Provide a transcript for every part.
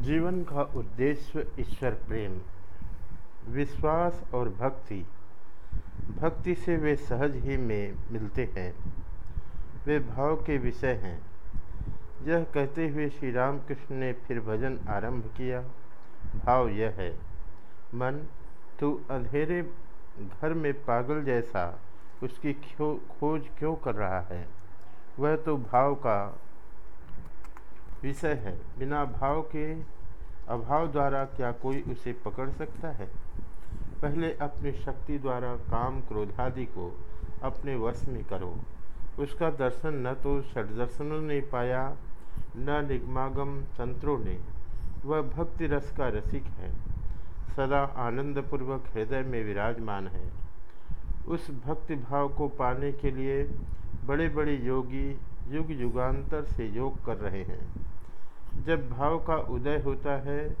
जीवन का उद्देश्य ईश्वर प्रेम, विश्वास और भक्ति। भक्ति से वे सहज ही में मिलते हैं। वे भाव के विषय हैं। यह कहते हुए श्री रामकृष्ण ने फिर भजन आरंभ किया। भाव यह है, मन, तू अंधेरे घर में पागल जैसा उसकी खोज क्यों कर रहा है? वह तो भाव का विषय है। बिना भाव के, अभाव द्वारा क्या कोई उसे पकड़ सकता है? पहले अपनी शक्ति द्वारा काम क्रोधादि को अपने वश में करो। उसका दर्शन न तो षडदर्शनों ने पाया, न निगमागम तंत्रों ने। वह भक्ति रस का रसिक है। सदा आनंदपूर्वक हृदय में विराजमान है। उस भक्ति भाव को पाने के लिए बड़े बड़े योगी युग युगांतर से योग कर रहे हैं। जब भाव का उदय होता है,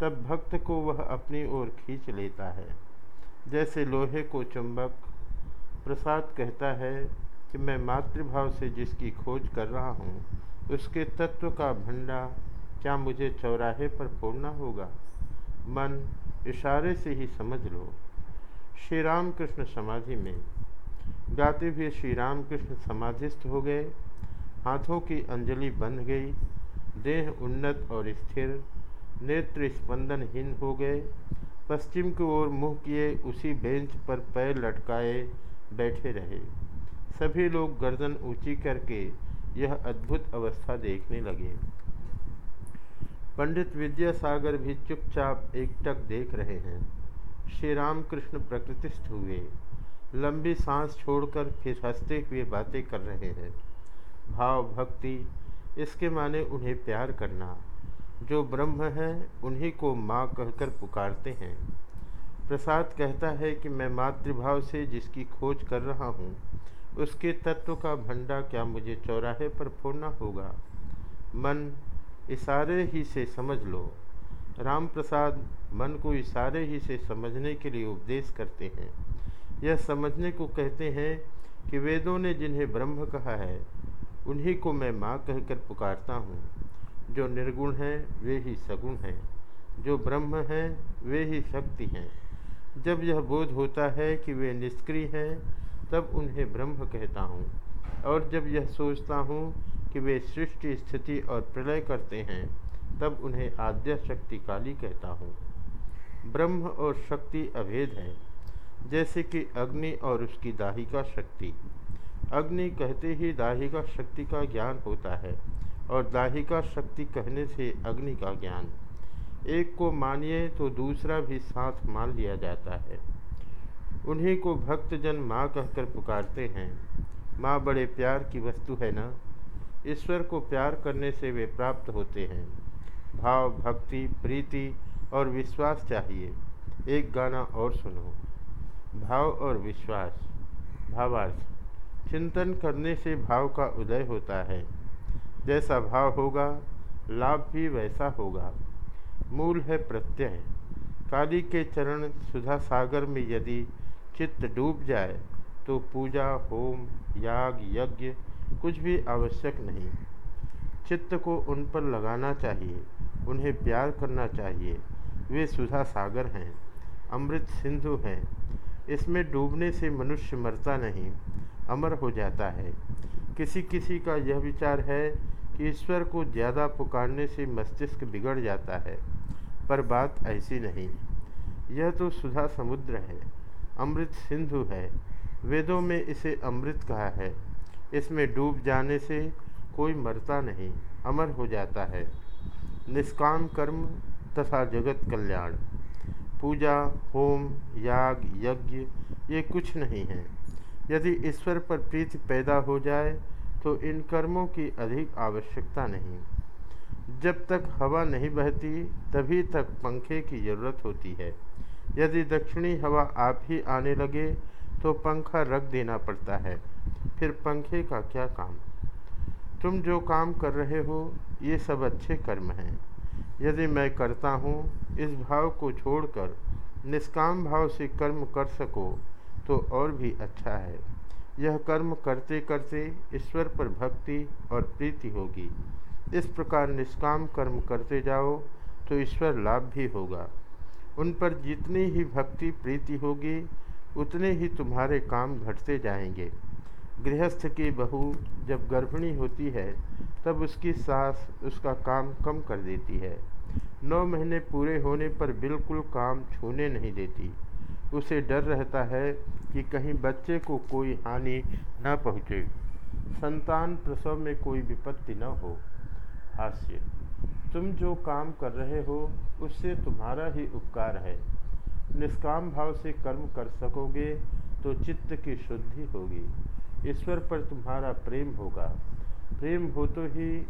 तब भक्त को वह अपनी ओर खींच लेता है। जैसे लोहे को चुंबक, प्रसाद कहता है कि मैं मातृभाव से जिसकी खोज कर रहा हूँ, उसके तत्व का भंडा क्या मुझे चौराहे पर फोड़ना होगा? मन इशारे से ही समझ लो। श्री राम कृष्ण समाधि में। गाते हुए श्री राम कृष्ण समाधिस्थ हो गए। हाथों की अंजलि बंध गई। देह उन्नत और स्थिर, नेत्र स्पंदनहीन हो गए। पश्चिम की ओर मुँह किए, उसी बेंच पर पैर लटकाए बैठे रहे। सभी लोग गर्दन ऊँची करके यह अद्भुत अवस्था देखने लगे। पंडित विद्यासागर भी चुपचाप एकटक देख रहे हैं। श्री राम कृष्ण प्रकृतिस्थ हुए। लंबी सांस छोड़कर फिर हँसते हुए बातें कर रहे हैं। भाव भक्ति इसके माने उन्हें प्यार करना। जो ब्रह्म है, उन्हीं को माँ कहकर पुकारते हैं। प्रसाद कहता है कि मैं मातृभाव से जिसकी खोज कर रहा हूँ, उसके तत्व का भंडा क्या मुझे चौराहे पर फोड़ना होगा? मन, इशारे ही से समझ लो। राम प्रसाद मन को इशारे ही से समझने के लिए उपदेश करते हैं। यह समझने को कहते हैं कि वेदों ने जिन्हें ब्रह्म कहा है उन्हीं को मैं माँ कहकर पुकारता हूँ। जो निर्गुण हैं, वे ही सगुण हैं। जो ब्रह्म हैं, वे ही शक्ति हैं। जब यह बोध होता है कि वे निष्क्रिय हैं, तब उन्हें ब्रह्म कहता हूँ। और जब यह सोचता हूँ कि वे सृष्टि, स्थिति और प्रलय करते हैं, तब उन्हें आद्य शक्ति काली कहता हूँ। ब्रह्म और शक्ति अभेद है, जैसे कि अग्नि और उसकी दाहिका शक्ति। अग्नि कहते ही दाहिका शक्ति का ज्ञान होता है, और दाहिका शक्ति कहने से अग्नि का ज्ञान। एक को मानिए तो दूसरा भी साथ मान लिया जाता है। उन्हीं को भक्तजन माँ कहकर पुकारते हैं, माँ, बड़े प्यार की वस्तु है ना? ईश्वर को प्यार करने से वे प्राप्त होते हैं। भाव, भक्ति, प्रीति और विश्वास चाहिए। एक गाना और सुनो। भाव और विश्वास। भावार्थ। चिंतन करने से भाव का उदय होता है। जैसा भाव होगा, लाभ भी वैसा होगा। मूल है प्रत्यय। काली के चरण सुधा सागर में यदि चित्त डूब जाए तो पूजा, होम, याग, यज्ञ कुछ भी आवश्यक नहीं। चित्त को उन पर लगाना चाहिए, उन्हें प्यार करना चाहिए। वे सुधा सागर हैं, अमृत सिंधु हैं। इसमें डूबने से मनुष्य मरता नहीं। अमर हो जाता है। किसी किसी का यह विचार है कि ईश्वर को ज़्यादा पुकारने से मस्तिष्क बिगड़ जाता है, पर बात ऐसी नहीं। यह तो सुधा समुद्र है, अमृत सिंधु है। वेदों में इसे अमृत कहा है। इसमें डूब जाने से कोई मरता नहीं, अमर हो जाता है। निष्काम कर्म तथा जगत कल्याण। पूजा, होम, याग, यज्ञ, ये कुछ नहीं है। यदि ईश्वर पर प्रीति पैदा हो जाए तो इन कर्मों की अधिक आवश्यकता नहीं। जब तक हवा नहीं बहती, तभी तक पंखे की ज़रूरत होती है। यदि दक्षिणी हवा आप ही आने लगे तो पंखा रख देना पड़ता है। फिर पंखे का क्या काम? तुम जो काम कर रहे हो, ये सब अच्छे कर्म हैं। यदि मैं करता हूँ, इस भाव को छोड़कर, निष्काम भाव से कर्म कर सको तो और भी अच्छा है। यह कर्म करते करते ईश्वर पर भक्ति और प्रीति होगी। इस प्रकार निष्काम कर्म करते जाओ तो ईश्वर लाभ भी होगा। उन पर जितनी ही भक्ति प्रीति होगी, उतने ही तुम्हारे काम घटते जाएँगे। गृहस्थ की बहू जब गर्भिणी होती है, तब उसकी सास उसका काम कम कर देती है। नौ महीने पूरे होने पर बिल्कुल काम छूने नहीं देती। उसे डर रहता है कि कहीं बच्चे को कोई हानि न पहुँचे। संतान प्रसव में कोई विपत्ति न हो। हास्य, तुम जो काम कर रहे हो, उससे तुम्हारा ही उपकार है। निष्काम भाव से कर्म कर सकोगे तो चित्त की शुद्धि होगी। ईश्वर पर तुम्हारा प्रेम होगा। प्रेम हो तो ही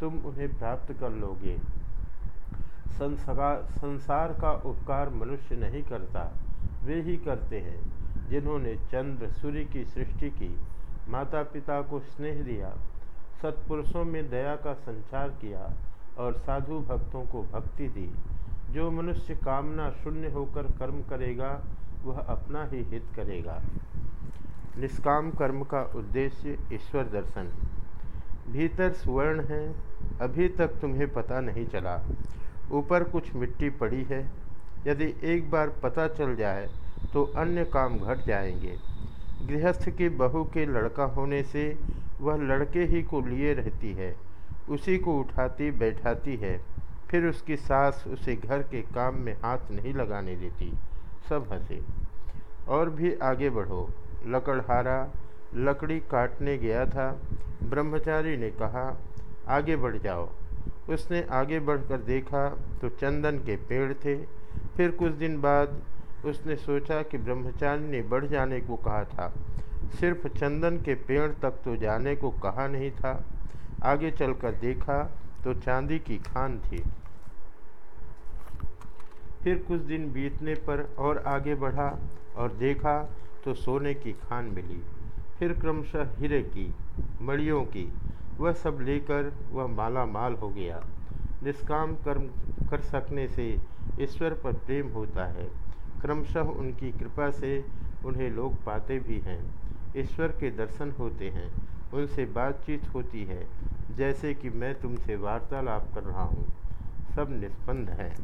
तुम उन्हें प्राप्त कर लोगे। संसार का उपकार मनुष्य नहीं करता। वे ही करते हैं, जिन्होंने चंद्र सूर्य की सृष्टि की माता पिता को स्नेह दिया, सत्पुरुषों में दया का संचार किया और साधु भक्तों को भक्ति दी। जो मनुष्य कामना शून्य होकर कर्म करेगा, वह अपना ही हित करेगा। निष्काम कर्म का उद्देश्य ईश्वर दर्शन। भीतर सुवर्ण है, अभी तक तुम्हें पता नहीं चला। ऊपर कुछ मिट्टी पड़ी है यदि एक बार पता चल जाए तो अन्य काम घट जाएँगे। गृहस्थ की बहू के लड़का होने से वह लड़के ही को लिए रहती है, उसी को उठाती बैठाती है, फिर उसकी सास उसे घर के काम में हाथ नहीं लगाने देती, सब हंसे। और भी आगे बढ़ो। लकड़हारा लकड़ी काटने गया था। ब्रह्मचारी ने कहा, आगे बढ़ जाओ। उसने आगे बढ़कर देखा तो चंदन के पेड़ थे। फिर कुछ दिन बाद उसने सोचा कि ब्रह्मचारी ने बढ़ जाने को कहा था। सिर्फ़ चंदन के पेड़ तक तो जाने को कहा नहीं था। आगे चलकर देखा तो चांदी की खान थी। फिर कुछ दिन बीतने पर और आगे बढ़ा और देखा तो सोने की खान मिली। फिर क्रमशः हीरे की मड़ियों की, वह सब लेकर वह माला माल हो गया। निष्काम कर्म कर सकने से ईश्वर पर प्रेम होता है। क्रमशः उनकी कृपा से उन्हें लोग पाते भी हैं। ईश्वर के दर्शन होते हैं, उनसे बातचीत होती है, जैसे कि मैं तुमसे वार्तालाप कर रहा हूँ। सब निष्पन्द हैं।